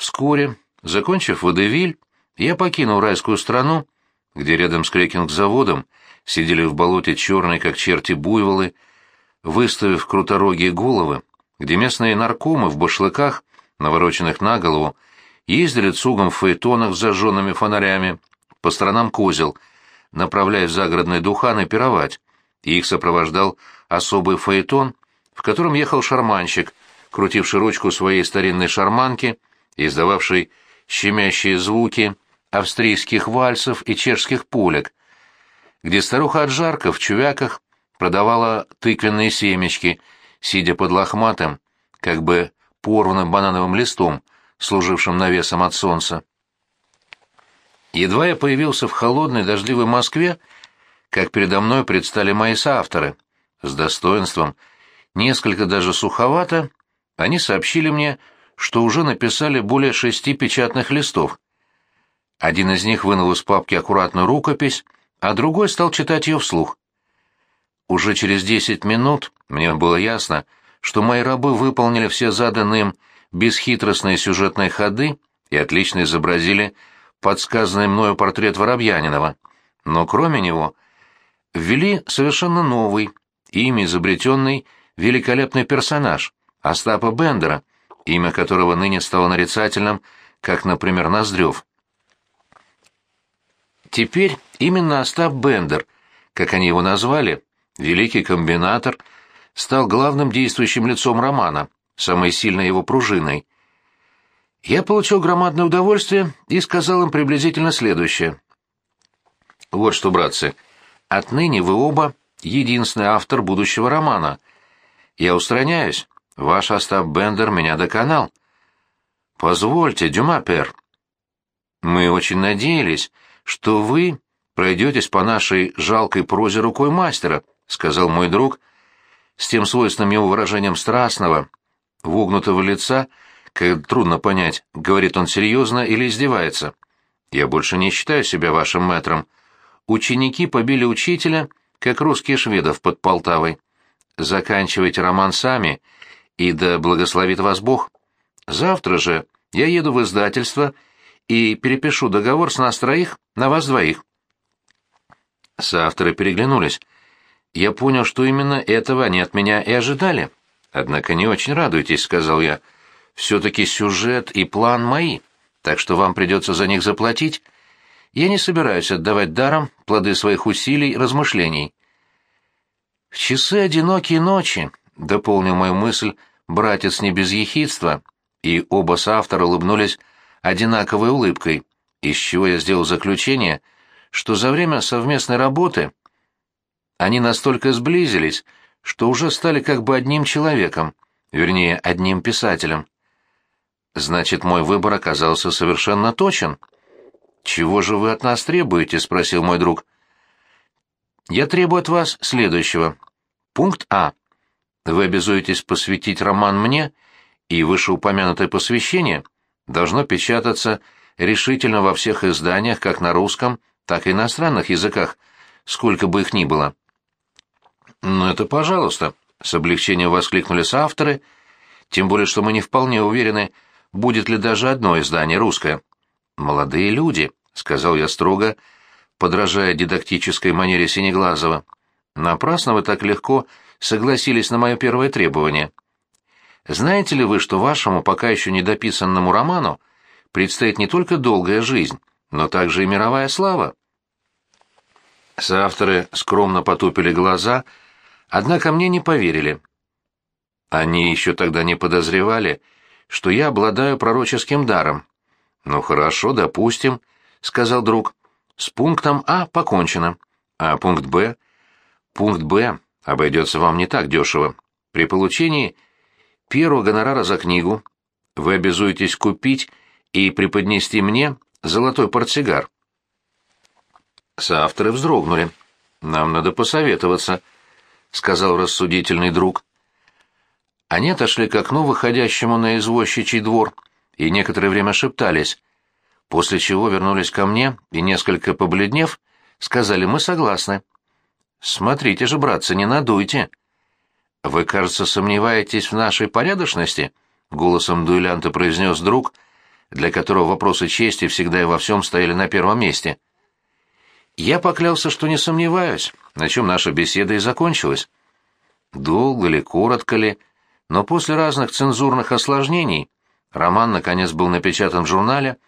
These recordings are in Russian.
Вскоре, закончив водевиль, я покинул райскую страну, где рядом с крекинг-заводом сидели в болоте черные, как черти, буйволы, выставив круторогие головы, где местные наркомы в башлыках, навороченных на голову, ездили цугом в фаэтонах с зажженными фонарями по сторонам козел, направляясь в загородные духаны пировать, и их сопровождал особый фаэтон, в котором ехал шарманщик, крутивший ручку своей старинной шарманки, издававший щемящие звуки австрийских вальсов и чешских пулек, где старуха от жарка в чувяках продавала тыквенные семечки, сидя под лохматым, как бы порванным банановым листом, служившим навесом от солнца. Едва я появился в холодной дождливой Москве, как передо мной предстали мои соавторы. С достоинством, несколько даже суховато, они сообщили мне, что уже написали более шести печатных листов. Один из них вынул из папки аккуратную рукопись, а другой стал читать ее вслух. Уже через десять минут мне было ясно, что мои рабы выполнили все заданные им бесхитростные сюжетные ходы и отлично изобразили подсказанный мною портрет Воробьянинова. Но кроме него ввели совершенно новый, ими изобретенный великолепный персонаж Остапа Бендера, имя которого ныне стало нарицательным, как, например, Ноздрев. Теперь именно Остап Бендер, как они его назвали, великий комбинатор, стал главным действующим лицом романа, самой сильной его пружиной. Я получил громадное удовольствие и сказал им приблизительно следующее. «Вот что, братцы, отныне вы оба единственный автор будущего романа. Я устраняюсь. Ваш Остап Бендер меня доконал. Позвольте, Дюмапер. Мы очень надеялись, что вы пройдетесь по нашей жалкой прозе рукой мастера, сказал мой друг, с тем свойственным его выражением страстного, вогнутого лица, как трудно понять, говорит он серьезно или издевается. Я больше не считаю себя вашим мэтром. Ученики побили учителя, как русские шведов под Полтавой. Заканчивайте роман сами, и да благословит вас Бог. Завтра же я еду в издательство и перепишу договор с нас троих на вас двоих. Соавторы переглянулись. Я понял, что именно этого они от меня и ожидали. Однако не очень радуйтесь, сказал я. Все-таки сюжет и план мои, так что вам придется за них заплатить. Я не собираюсь отдавать даром плоды своих усилий и размышлений. В часы одинокие ночи, дополнил мою мысль братец не без ехидства, и оба соавтора улыбнулись одинаковой улыбкой, из чего я сделал заключение, что за время совместной работы они настолько сблизились, что уже стали как бы одним человеком, вернее, одним писателем. Значит, мой выбор оказался совершенно точен. «Чего же вы от нас требуете?» — спросил мой друг. «Я требую от вас следующего. Пункт А. Вы обязуетесь посвятить роман мне, и вышеупомянутое посвящение должно печататься решительно во всех изданиях как на русском, так и иностранных языках, сколько бы их ни было. «Ну это пожалуйста», — с облегчением воскликнули соавторы, тем более что мы не вполне уверены, будет ли даже одно издание русское. «Молодые люди», — сказал я строго, подражая дидактической манере Синеглазова. «Напрасно вы так легко согласились на мое первое требование. Знаете ли вы, что вашему пока еще недописанному роману предстоит не только долгая жизнь, но также и мировая слава?» Соавторы скромно потупили глаза, однако мне не поверили. Они еще тогда не подозревали, что я обладаю пророческим даром. «Ну хорошо, допустим», — сказал друг. «С пунктом А покончено. А пункт Б? Пункт Б обойдется вам не так дешево. При получении первого гонорара за книгу вы обязуетесь купить и преподнести мне золотой портсигар». Соавторы вздрогнули. «Нам надо посоветоваться», — сказал рассудительный друг. Они отошли к окну, выходящему на извозчичий двор, и некоторое время шептались, после чего вернулись ко мне и, несколько побледнев, сказали «Мы согласны». «Смотрите же, братцы, не надуйте». «Вы, кажется, сомневаетесь в нашей порядочности?» — голосом дуэлянта произнес друг, для которого вопросы чести всегда и во всем стояли на первом месте. Я поклялся, что не сомневаюсь, на чем наша беседа и закончилась. Долго ли, коротко ли, но после разных цензурных осложнений роман наконец был напечатан в журнале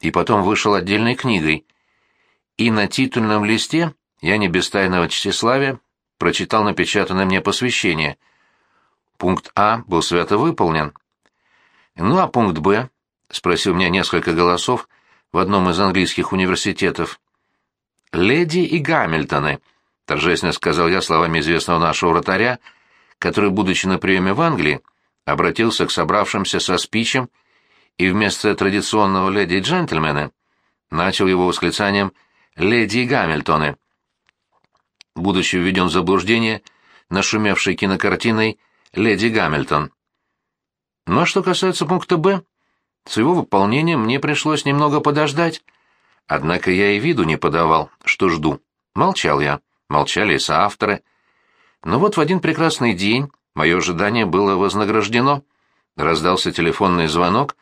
и потом вышел отдельной книгой. И на титульном листе я не без тайного тщеславия прочитал напечатанное мне посвящение. Пункт А был свято выполнен. Ну а пункт Б, спросил меня несколько голосов в одном из английских университетов. «Леди и Гамильтоны», — торжественно сказал я словами известного нашего вратаря, который, будучи на приеме в Англии, обратился к собравшимся со спичем и вместо традиционного «леди и джентльмены» начал его восклицанием «леди и Гамильтоны», будучи введен в заблуждение нашумевшей кинокартиной «Леди Гамильтон». Ну а что касается пункта «Б», с его выполнением мне пришлось немного подождать, однако я и виду не подавал, что жду. Молчал я, молчали и соавторы. Но вот в один прекрасный день мое ожидание было вознаграждено. Раздался телефонный звонок,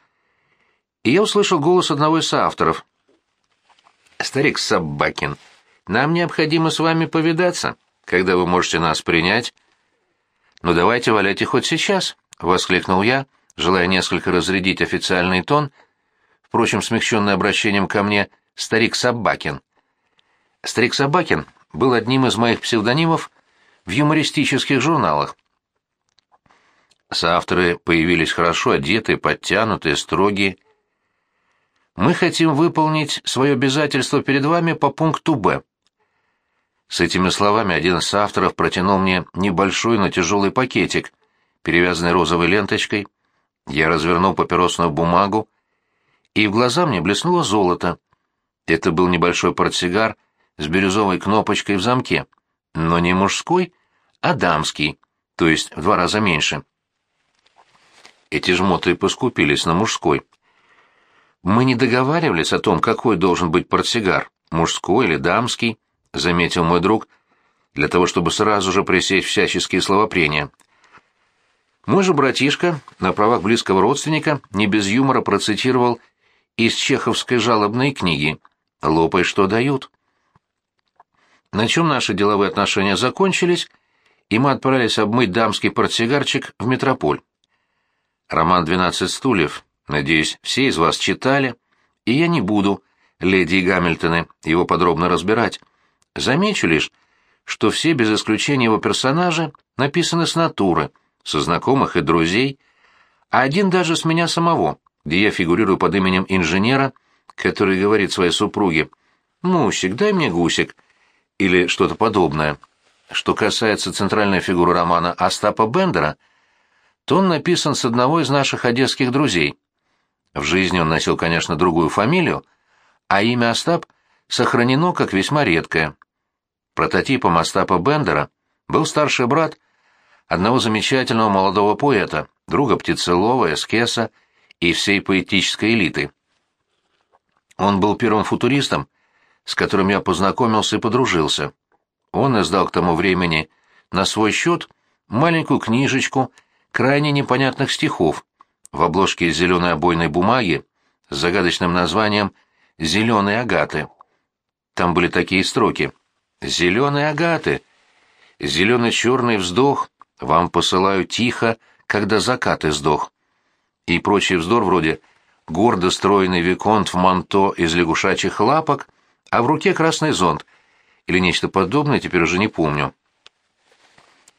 и я услышал голос одного из соавторов. «Старик Собакин, нам необходимо с вами повидаться, когда вы можете нас принять». «Ну давайте валяйте хоть сейчас», — воскликнул я, желая несколько разрядить официальный тон, впрочем, смягченный обращением ко мне «старик Собакин». Старик Собакин был одним из моих псевдонимов в юмористических журналах. Соавторы появились хорошо одетые, подтянутые, строгие. «Мы хотим выполнить свое обязательство перед вами по пункту «Б». С этими словами один из авторов протянул мне небольшой, но тяжелый пакетик, перевязанный розовой ленточкой. Я развернул папиросную бумагу, и в глаза мне блеснуло золото. Это был небольшой портсигар с бирюзовой кнопочкой в замке, но не мужской, а дамский, то есть в два раза меньше. Эти жмоты поскупились на мужской. Мы не договаривались о том, какой должен быть портсигар, мужской или дамский, заметил мой друг, для того, чтобы сразу же пресечь всяческие словопрения. Мой же братишка, на правах близкого родственника, не без юмора процитировал из чеховской жалобной книги «Лопай, что дают». На чем наши деловые отношения закончились, и мы отправились обмыть дамский портсигарчик в метрополь. Роман «Двенадцать стульев», надеюсь, все из вас читали, и я не буду, леди Гамильтоны, его подробно разбирать. Замечу лишь, что все без исключения его персонажи написаны с натуры — со знакомых и друзей, а один даже с меня самого, где я фигурирую под именем инженера, который говорит своей супруге «Мусик, дай мне гусик» или что-то подобное. Что касается центральной фигуры романа Остапа Бендера, то он написан с одного из наших одесских друзей. В жизни он носил, конечно, другую фамилию, а имя Остап сохранено как весьма редкое. Прототипом Остапа Бендера был старший брат одного замечательного молодого поэта, друга Птицелова, Эскеса и всей поэтической элиты. Он был первым футуристом, с которым я познакомился и подружился. Он издал к тому времени на свой счет маленькую книжечку крайне непонятных стихов в обложке зеленой обойной бумаги с загадочным названием «Зеленые агаты». Там были такие строки «Зеленые агаты», «Зелено-черный вздох вам посылаю тихо, когда закат издох. И прочий вздор вроде «гордо стройный виконт в манто из лягушачьих лапок», а в руке красный зонт, или нечто подобное, теперь уже не помню.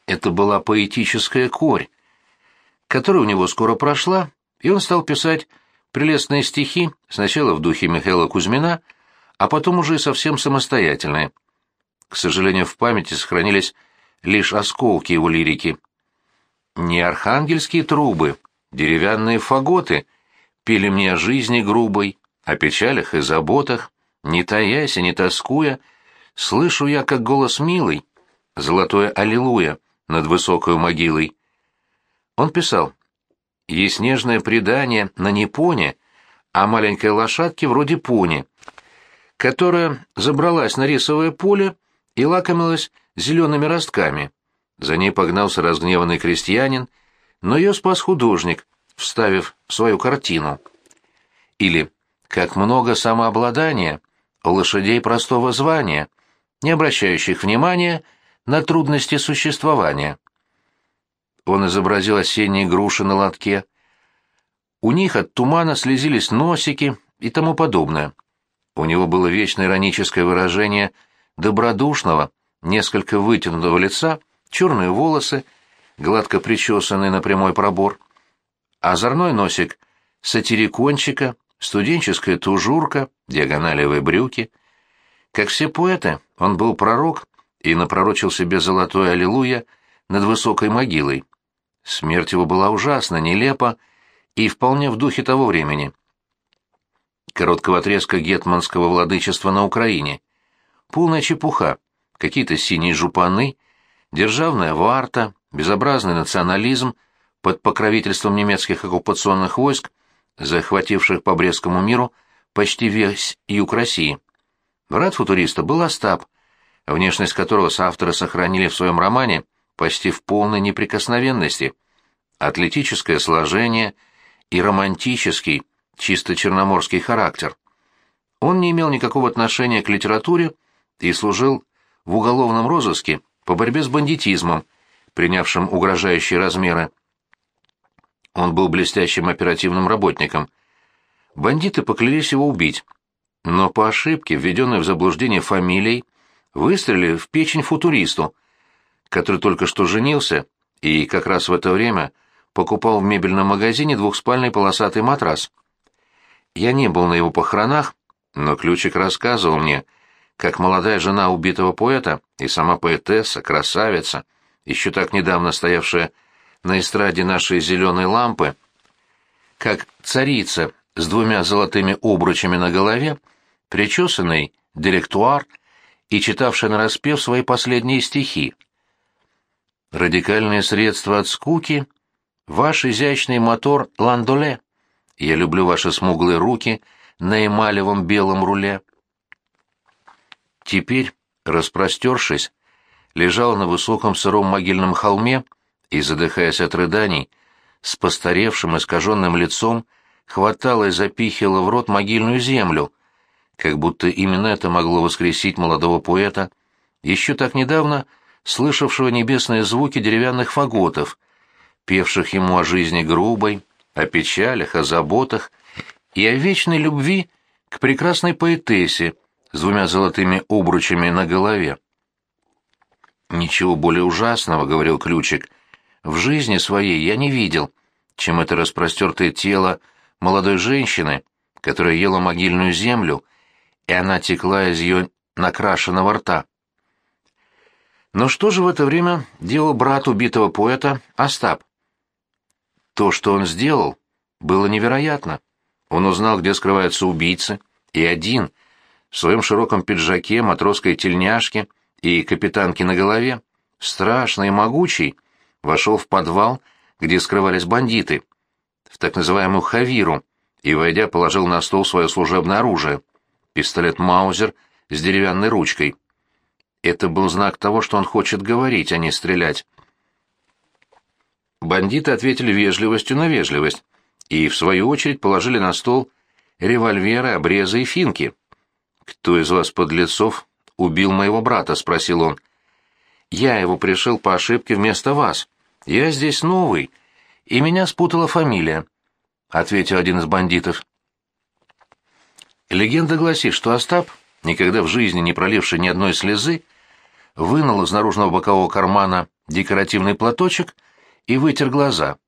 Это была поэтическая корь, которая у него скоро прошла, и он стал писать прелестные стихи, сначала в духе Михаила Кузьмина, а потом уже совсем самостоятельные. К сожалению, в памяти сохранились лишь осколки его лирики. Не архангельские трубы, деревянные фаготы пели мне о жизни грубой, о печалях и заботах, не таясь и не тоскуя, слышу я, как голос милый, золотое аллилуйя над высокой могилой. Он писал, «Есть нежное предание на Непоне о маленькой лошадке вроде пони, которая забралась на рисовое поле и лакомилась зелеными ростками. За ней погнался разгневанный крестьянин, но ее спас художник, вставив свою картину. Или «Как много самообладания у лошадей простого звания, не обращающих внимания на трудности существования». Он изобразил осенние груши на лотке. У них от тумана слезились носики и тому подобное. У него было вечно ироническое выражение добродушного, несколько вытянутого лица, черные волосы, гладко причесанные на прямой пробор, озорной носик сатирикончика, студенческая тужурка, диагоналевые брюки. Как все поэты, он был пророк и напророчил себе золотое аллилуйя над высокой могилой. Смерть его была ужасна, нелепа и вполне в духе того времени. Короткого отрезка гетманского владычества на Украине. Полная чепуха, какие-то синие жупаны, державная варта, безобразный национализм под покровительством немецких оккупационных войск, захвативших по Брестскому миру почти весь юг России. Брат футуриста был Остап, внешность которого соавторы сохранили в своем романе почти в полной неприкосновенности. Атлетическое сложение и романтический, чисто черноморский характер. Он не имел никакого отношения к литературе и служил в уголовном розыске по борьбе с бандитизмом, принявшим угрожающие размеры. Он был блестящим оперативным работником. Бандиты поклялись его убить, но по ошибке, введенной в заблуждение фамилией, выстрелили в печень футуристу, который только что женился и как раз в это время покупал в мебельном магазине двухспальный полосатый матрас. Я не был на его похоронах, но Ключик рассказывал мне, как молодая жена убитого поэта и сама поэтесса, красавица, еще так недавно стоявшая на эстраде нашей зеленой лампы, как царица с двумя золотыми обручами на голове, причесанный директуар и читавший нараспев свои последние стихи. Радикальные средства от скуки — ваш изящный мотор ландоле. Я люблю ваши смуглые руки на эмалевом белом руле. Теперь, распростершись, лежал на высоком сыром могильном холме и, задыхаясь от рыданий, с постаревшим искаженным лицом, хватала и запихивала в рот могильную землю, как будто именно это могло воскресить молодого поэта, еще так недавно слышавшего небесные звуки деревянных фаготов, певших ему о жизни грубой, о печалях, о заботах и о вечной любви к прекрасной поэтессе, с двумя золотыми обручами на голове. «Ничего более ужасного», — говорил Ключик, — «в жизни своей я не видел, чем это распростертое тело молодой женщины, которая ела могильную землю, и она текла из ее накрашенного рта». Но что же в это время делал брат убитого поэта Остап? То, что он сделал, было невероятно. Он узнал, где скрываются убийцы, и один — в своем широком пиджаке, матросской тельняшке и капитанке на голове, страшный и могучий, вошел в подвал, где скрывались бандиты, в так называемую «хавиру», и, войдя, положил на стол свое служебное оружие — пистолет «Маузер» с деревянной ручкой. Это был знак того, что он хочет говорить, а не стрелять. Бандиты ответили вежливостью на вежливость и, в свою очередь, положили на стол револьверы, обрезы и финки. «Кто из вас, подлецов, убил моего брата?» — спросил он. «Я его пришел по ошибке вместо вас. Я здесь новый, и меня спутала фамилия», — ответил один из бандитов. Легенда гласит, что Остап, никогда в жизни не проливший ни одной слезы, вынул из наружного бокового кармана декоративный платочек и вытер глаза.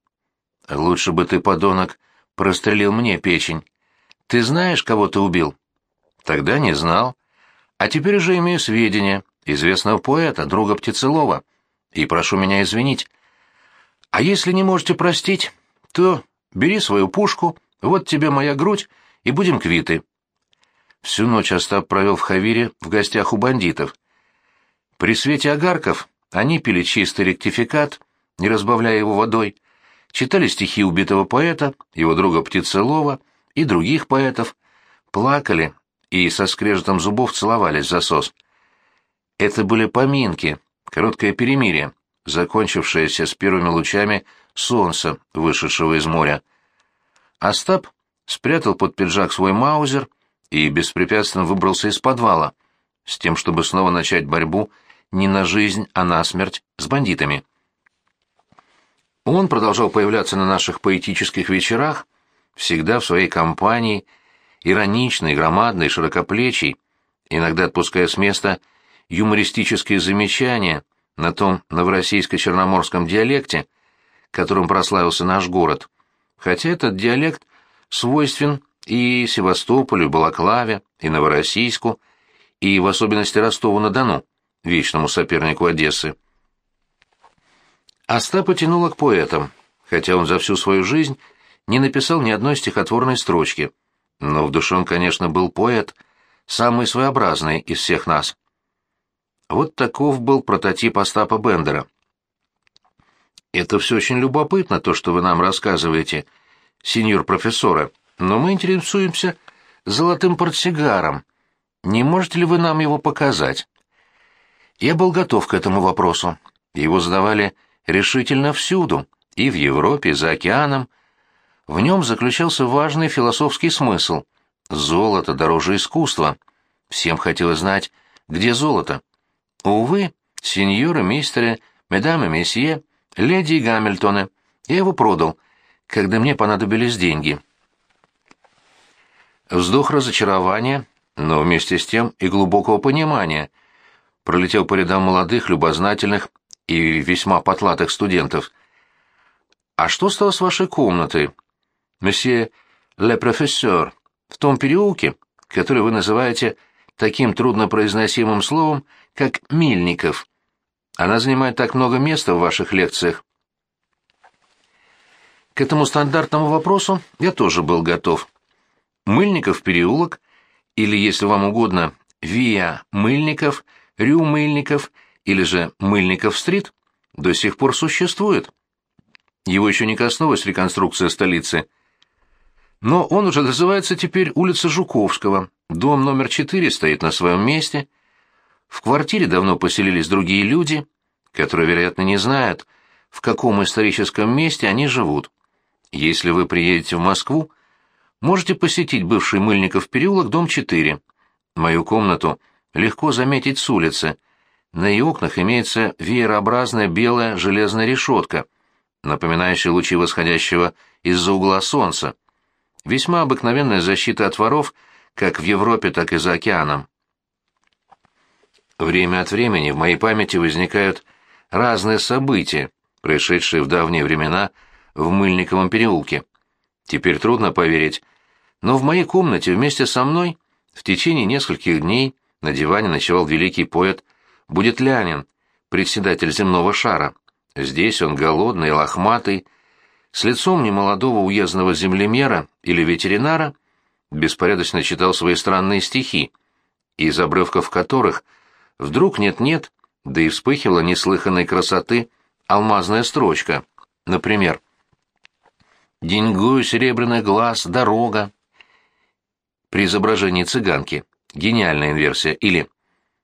«Лучше бы ты, подонок, прострелил мне печень. Ты знаешь, кого ты убил?» Тогда не знал. А теперь уже имею сведения известного поэта, друга Птицелова, и прошу меня извинить. А если не можете простить, то бери свою пушку, вот тебе моя грудь, и будем квиты. Всю ночь Остап провел в Хавире в гостях у бандитов. При свете огарков они пили чистый ректификат, не разбавляя его водой, читали стихи убитого поэта, его друга Птицелова и других поэтов, плакали и со скрежетом зубов целовались в засос. Это были поминки, короткое перемирие, закончившееся с первыми лучами солнца, вышедшего из моря. Остап спрятал под пиджак свой маузер и беспрепятственно выбрался из подвала, с тем, чтобы снова начать борьбу не на жизнь, а на смерть с бандитами. Он продолжал появляться на наших поэтических вечерах, всегда в своей компании, ироничный, громадный, широкоплечий, иногда отпуская с места юмористические замечания на том новороссийско-черноморском диалекте, которым прославился наш город, хотя этот диалект свойствен и Севастополю, Балаклаве, и Новороссийску, и в особенности Ростову-на-Дону, вечному сопернику Одессы. Остапа тянуло к поэтам, хотя он за всю свою жизнь не написал ни одной стихотворной строчки, но в душе он, конечно, был поэт, самый своеобразный из всех нас. Вот таков был прототип Остапа Бендера. «Это все очень любопытно, то, что вы нам рассказываете, сеньор профессора», но мы интересуемся золотым портсигаром. Не можете ли вы нам его показать? Я был готов к этому вопросу. Его задавали решительно всюду, и в Европе, и за океаном. В нем заключался важный философский смысл. Золото дороже искусства. Всем хотелось знать, где золото. Увы, сеньоры, мистеры, медамы, месье, леди и Гамильтоны. Я его продал, когда мне понадобились деньги. Вздох разочарования, но вместе с тем и глубокого понимания, пролетел по рядам молодых, любознательных и весьма потлатых студентов. «А что стало с вашей комнатой, месье ле профессор, в том переулке, который вы называете таким труднопроизносимым словом, как Мильников? Она занимает так много места в ваших лекциях». К этому стандартному вопросу я тоже был готов. Мыльников переулок, или, если вам угодно, Виа Мыльников, Рю Мыльников, или же Мыльников-стрит, до сих пор существует. Его еще не коснулась реконструкция столицы. Но он уже называется теперь улица Жуковского, дом номер 4 стоит на своем месте. В квартире давно поселились другие люди, которые, вероятно, не знают, в каком историческом месте они живут. Если вы приедете в Москву, можете посетить бывший Мыльников переулок, дом 4. Мою комнату легко заметить с улицы. На ее окнах имеется веерообразная белая железная решетка, напоминающая лучи восходящего из-за угла солнца. Весьма обыкновенная защита от воров как в Европе, так и за океаном. Время от времени в моей памяти возникают разные события, происшедшие в давние времена в Мыльниковом переулке. Теперь трудно поверить, но в моей комнате вместе со мной в течение нескольких дней на диване ночевал великий поэт Будетлянин, председатель земного шара. Здесь он голодный, лохматый, с лицом немолодого уездного землемера или ветеринара, беспорядочно читал свои странные стихи, из обрывков которых вдруг нет-нет, да и вспыхивала неслыханной красоты алмазная строчка. Например, «Деньгую серебряный глаз, дорога, при изображении цыганки. Гениальная инверсия. Или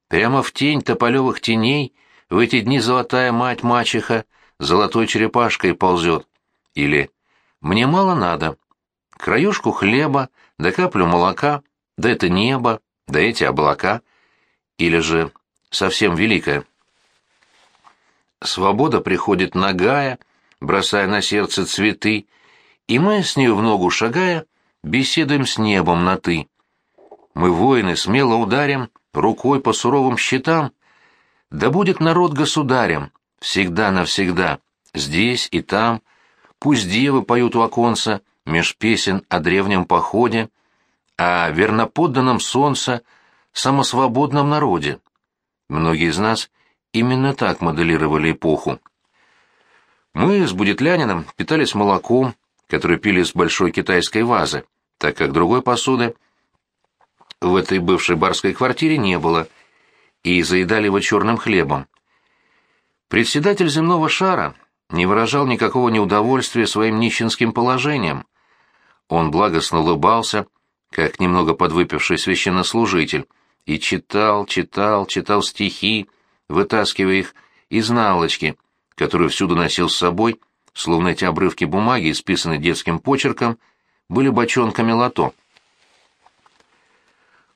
«Прямо в тень тополевых теней в эти дни золотая мать-мачеха золотой черепашкой ползет». Или «Мне мало надо. Краюшку хлеба, да каплю молока, да это небо, да эти облака». Или же совсем великая. Свобода приходит нагая, бросая на сердце цветы, и мы с нею в ногу шагая — беседуем с небом на «ты». Мы, воины, смело ударим рукой по суровым щитам. Да будет народ государем, всегда навсегда, здесь и там. Пусть девы поют у оконца, меж песен о древнем походе, о верноподданном солнца, самосвободном народе. Многие из нас именно так моделировали эпоху. Мы с Будетлянином питались молоком, которое пили из большой китайской вазы так как другой посуды в этой бывшей барской квартире не было, и заедали его черным хлебом. Председатель земного шара не выражал никакого неудовольствия своим нищенским положением. Он благостно улыбался, как немного подвыпивший священнослужитель, и читал, читал, читал стихи, вытаскивая их из налочки, которую всюду носил с собой, словно эти обрывки бумаги, исписанные детским почерком, были бочонками лото.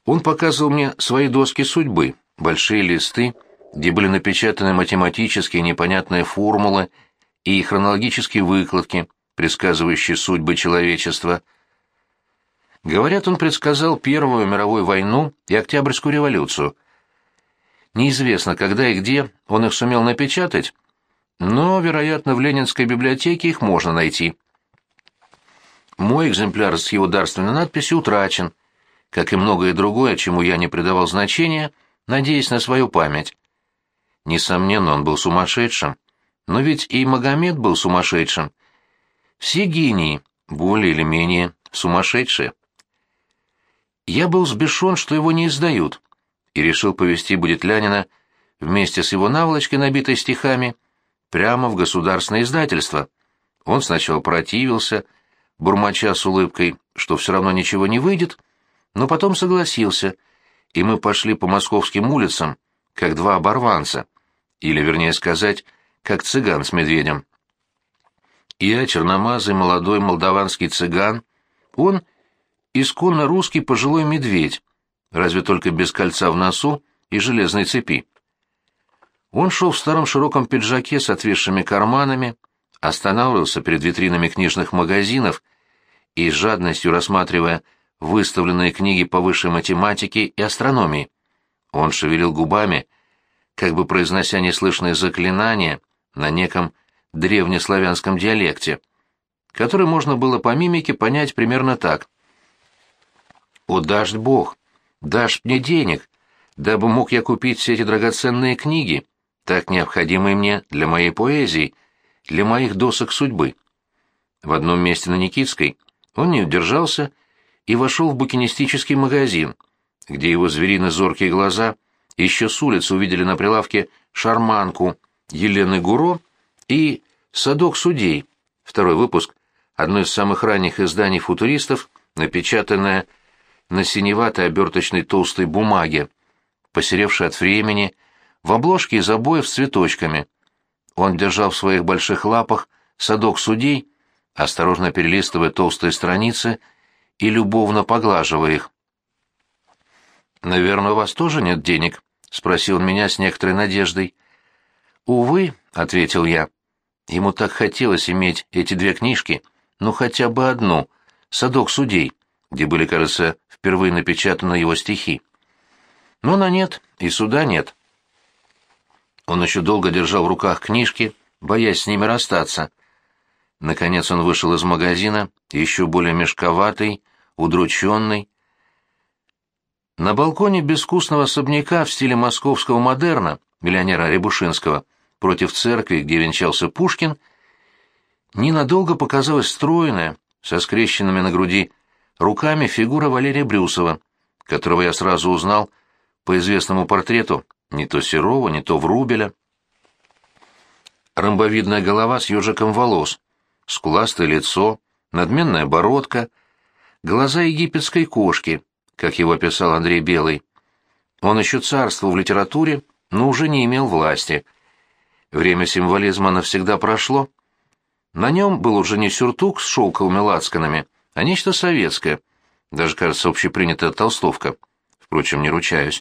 Он показывал мне свои доски судьбы, большие листы, где были напечатаны математические непонятные формулы и хронологические выкладки, предсказывающие судьбы человечества. Говорят, он предсказал Первую мировую войну и Октябрьскую революцию. Неизвестно, когда и где он их сумел напечатать, но, вероятно, в Ленинской библиотеке их можно найти. Мой экземпляр с его дарственной надписью утрачен, как и многое другое, чему я не придавал значения, надеясь на свою память. Несомненно, он был сумасшедшим, но ведь и Магомед был сумасшедшим. Все гении, более или менее, сумасшедшие. Я был сбешен, что его не издают, и решил повести Будетлянина вместе с его наволочкой, набитой стихами, прямо в государственное издательство. Он сначала противился, бурмоча с улыбкой, что все равно ничего не выйдет, но потом согласился, и мы пошли по московским улицам, как два оборванца, или, вернее сказать, как цыган с медведем. Я, черномазый молодой молдаванский цыган, он исконно русский пожилой медведь, разве только без кольца в носу и железной цепи. Он шел в старом широком пиджаке с отвисшими карманами, останавливался перед витринами книжных магазинов и с жадностью рассматривая выставленные книги по высшей математике и астрономии. Он шевелил губами, как бы произнося неслышные заклинания на неком древнеславянском диалекте, который можно было по мимике понять примерно так. «О, дашь Бог, дашь мне денег, дабы мог я купить все эти драгоценные книги, так необходимые мне для моей поэзии, для моих досок судьбы». В одном месте на Никитской он не удержался и вошел в букинистический магазин, где его зверино-зоркие глаза еще с улицы увидели на прилавке шарманку Елены Гуро и «Садок судей», второй выпуск, одно из самых ранних изданий футуристов, напечатанное на синеватой оберточной толстой бумаге, посеревшей от времени, в обложке из обоев с цветочками. Он держал в своих больших лапах «Садок судей», осторожно перелистывая толстые страницы и любовно поглаживая их. «Наверное, у вас тоже нет денег?» — спросил меня с некоторой надеждой. «Увы», — ответил я. Ему так хотелось иметь эти две книжки, ну хотя бы одну, «Садок судей», где были, кажется, впервые напечатаны его стихи. Но на нет, и суда нет. Он еще долго держал в руках книжки, боясь с ними расстаться. Наконец он вышел из магазина, еще более мешковатый, удрученный. На балконе безвкусного особняка в стиле московского модерна, миллионера Рябушинского, против церкви, где венчался Пушкин, ненадолго показалась стройная, со скрещенными на груди руками фигура Валерия Брюсова, которого я сразу узнал по известному портрету не то Серова, не то Врубеля. Ромбовидная голова с ежиком волос, скуластое лицо, надменная бородка, глаза египетской кошки, как его описал Андрей Белый. Он еще царствовал в литературе, но уже не имел власти. Время символизма навсегда прошло. На нем был уже не сюртук с шелковыми лацканами, а нечто советское, даже, кажется, общепринятая толстовка. Впрочем, не ручаюсь.